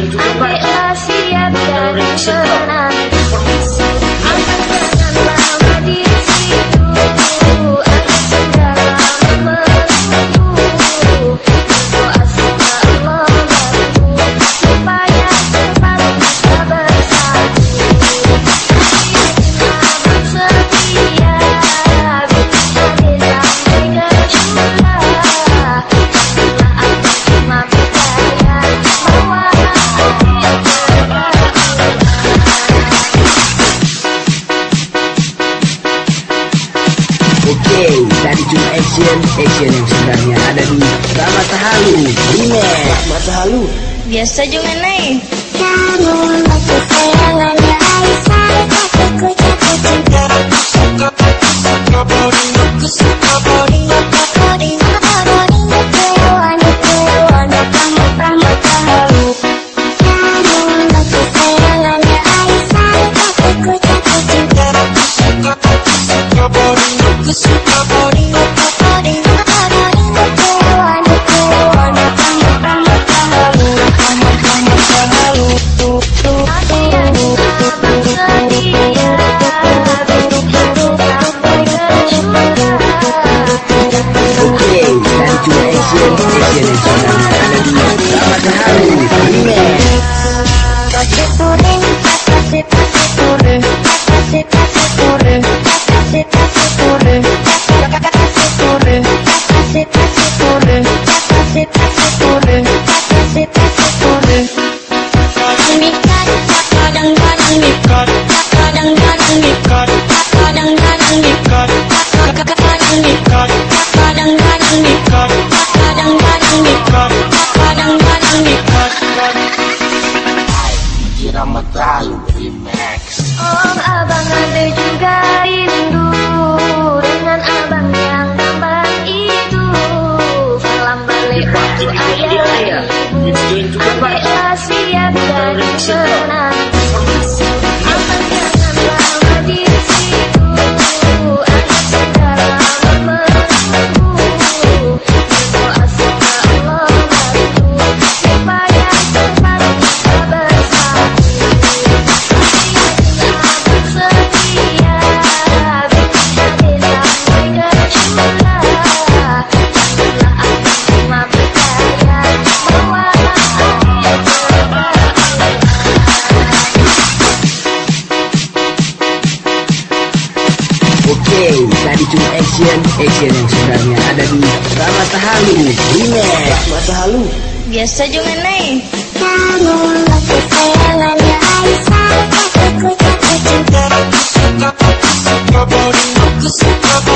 into Asian Asian yang sebenarnya. Ada di Selamat Halu Dunia Selamat Halu Biasa juga naik Kamu waktu sayangannya Aisyah Aku jatuh cinta Asian Asian yang sebenarnya ada di Ramata Halu Remix Ramata Halu biasa juga nih kamu aku kehilangannya aku takut aku suka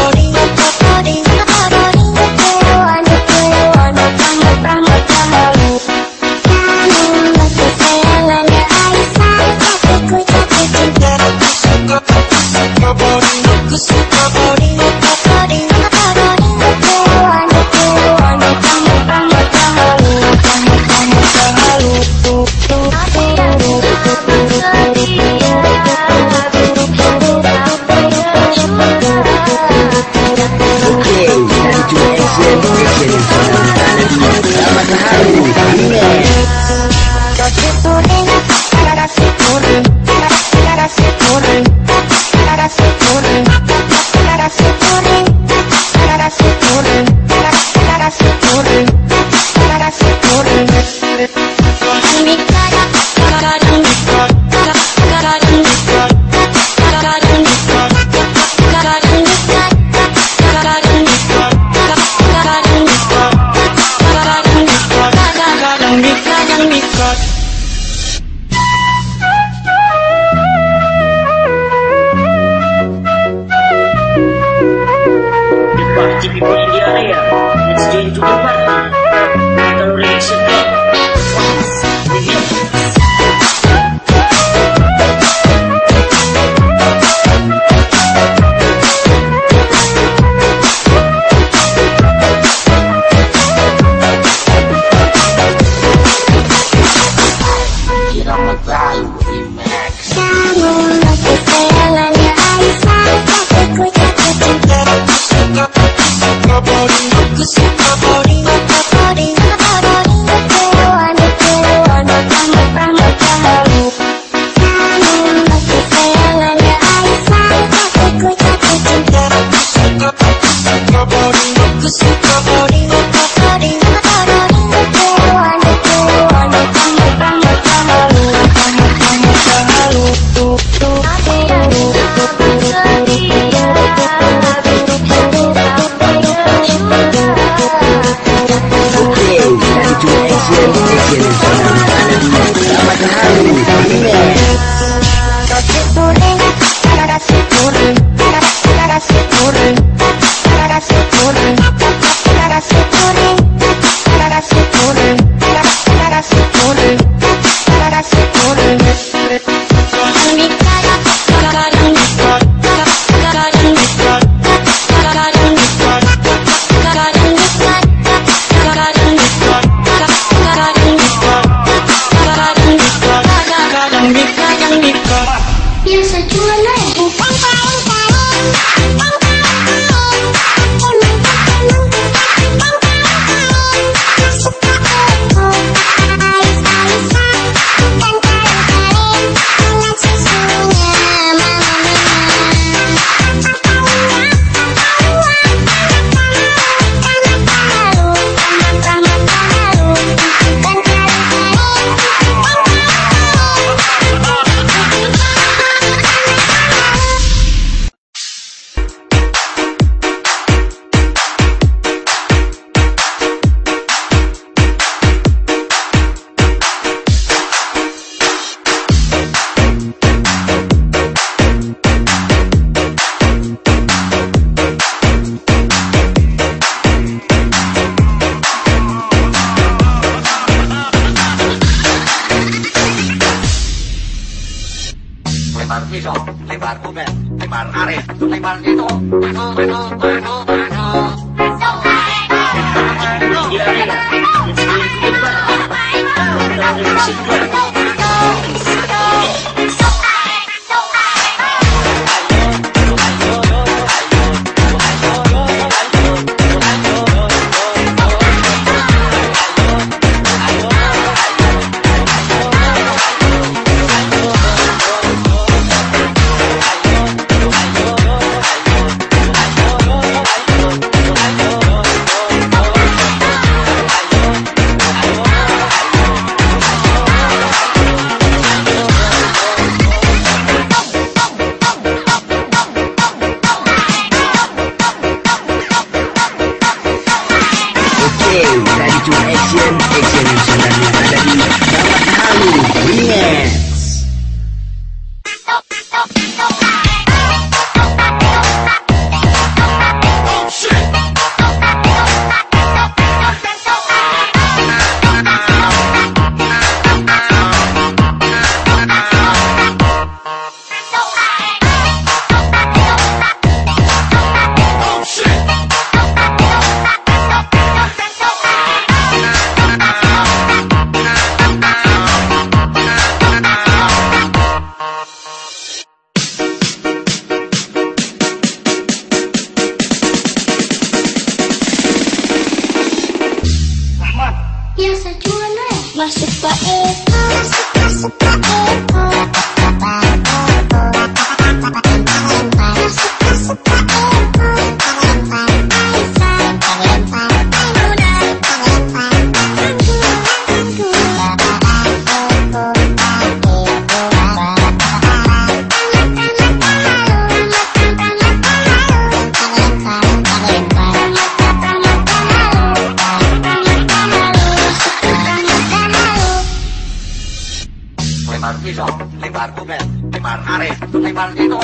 piso, limar Google, limar Ares, limar Dino,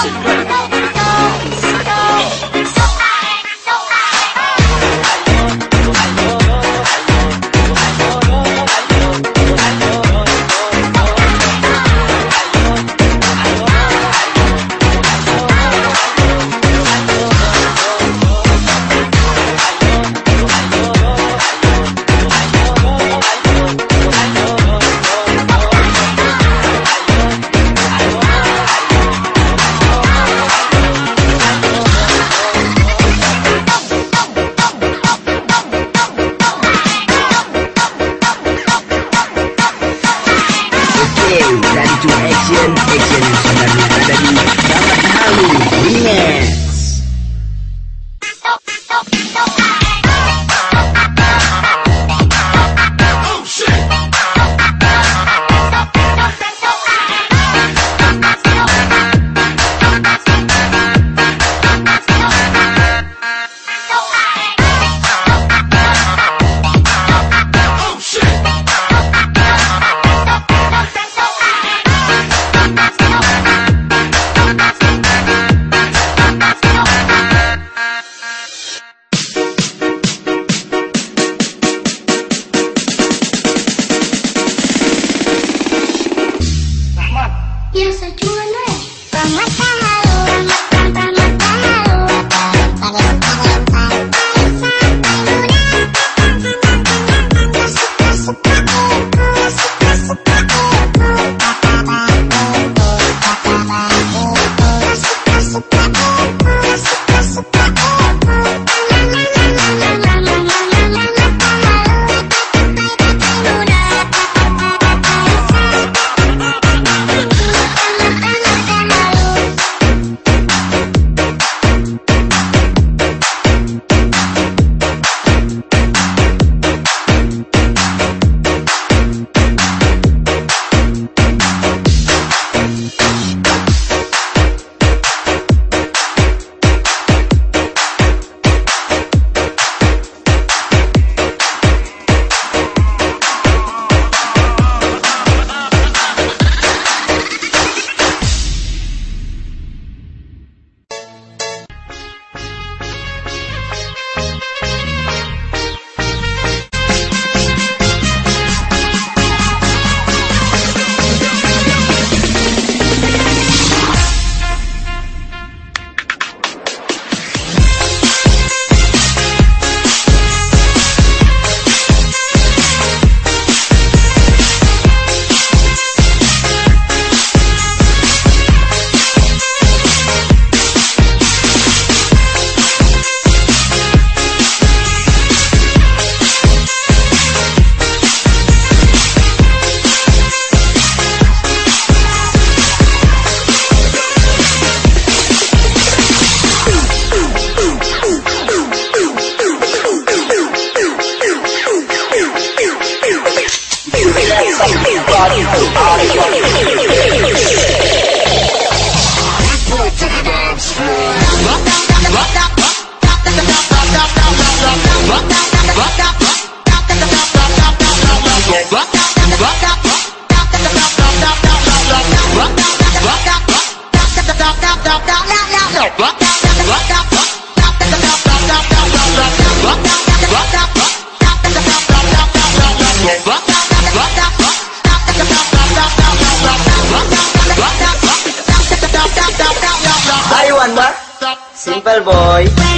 Thank you. boy.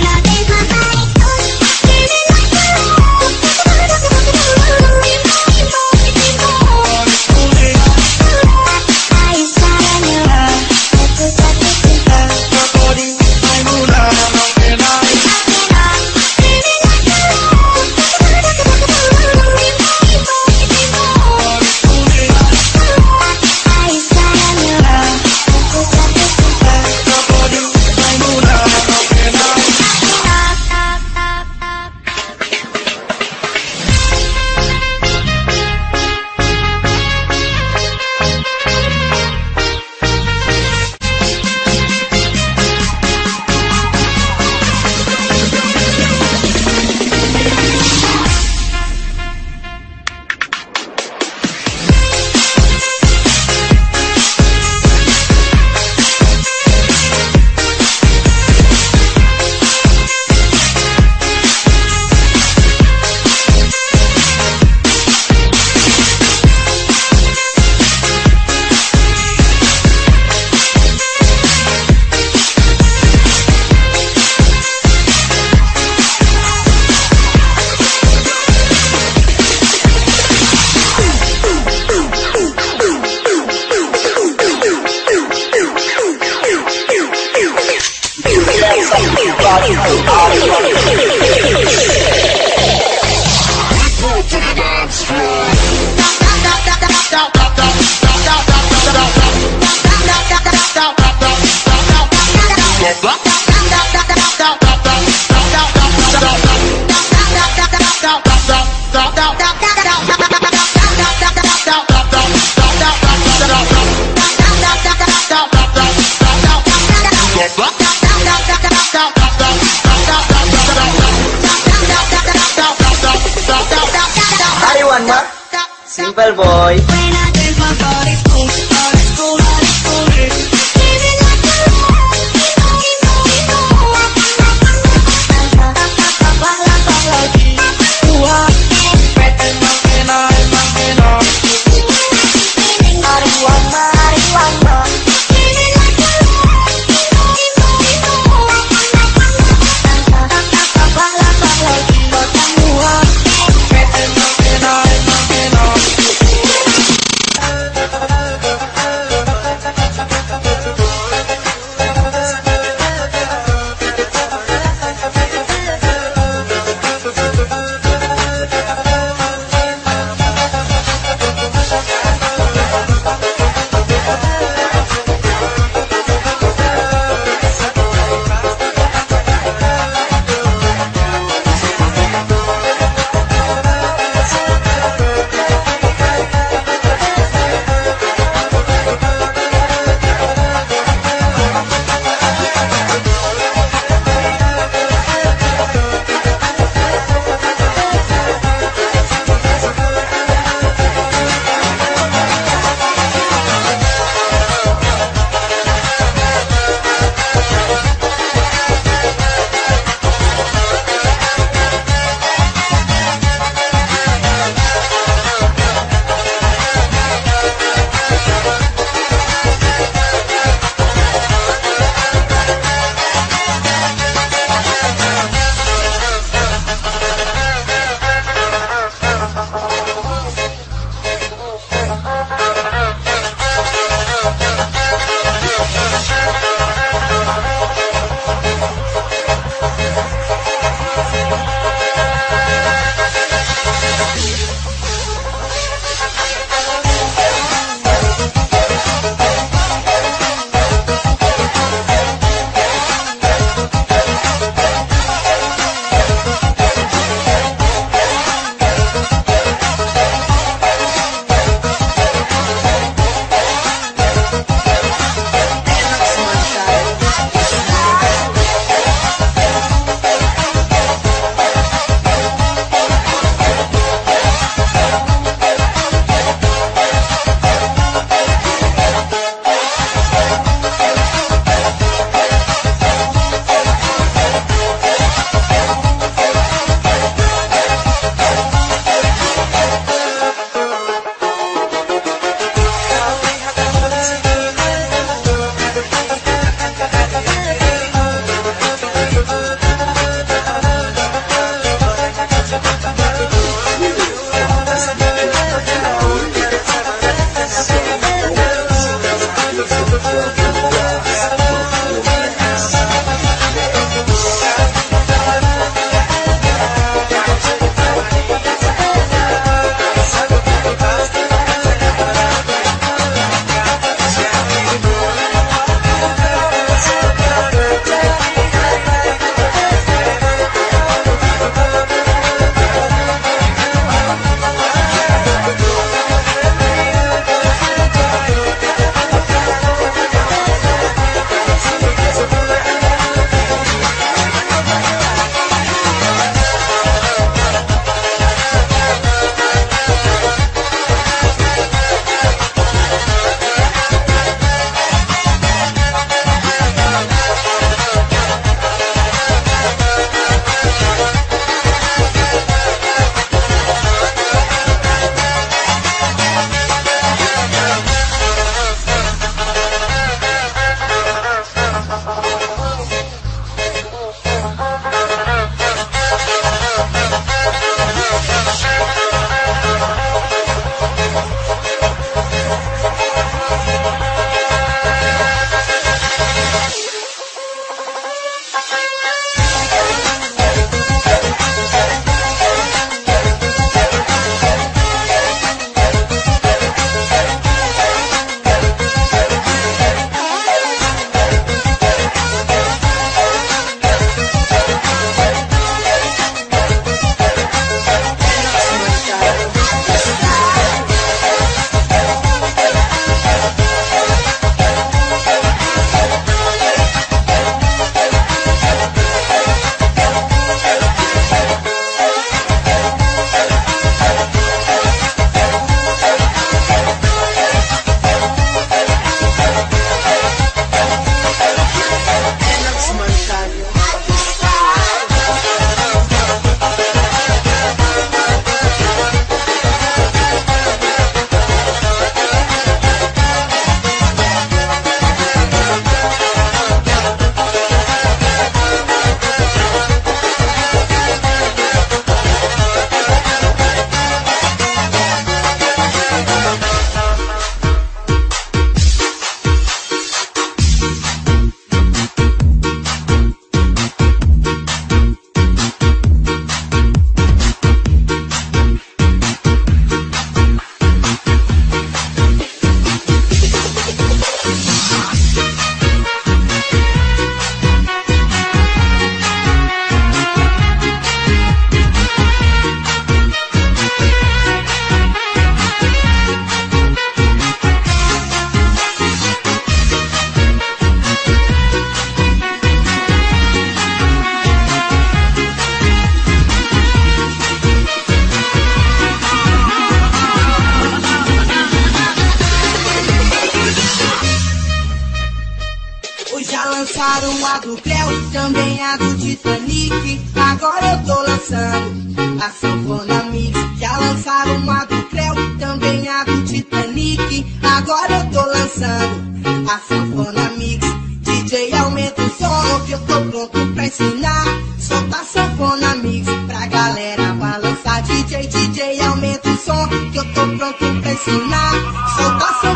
su casa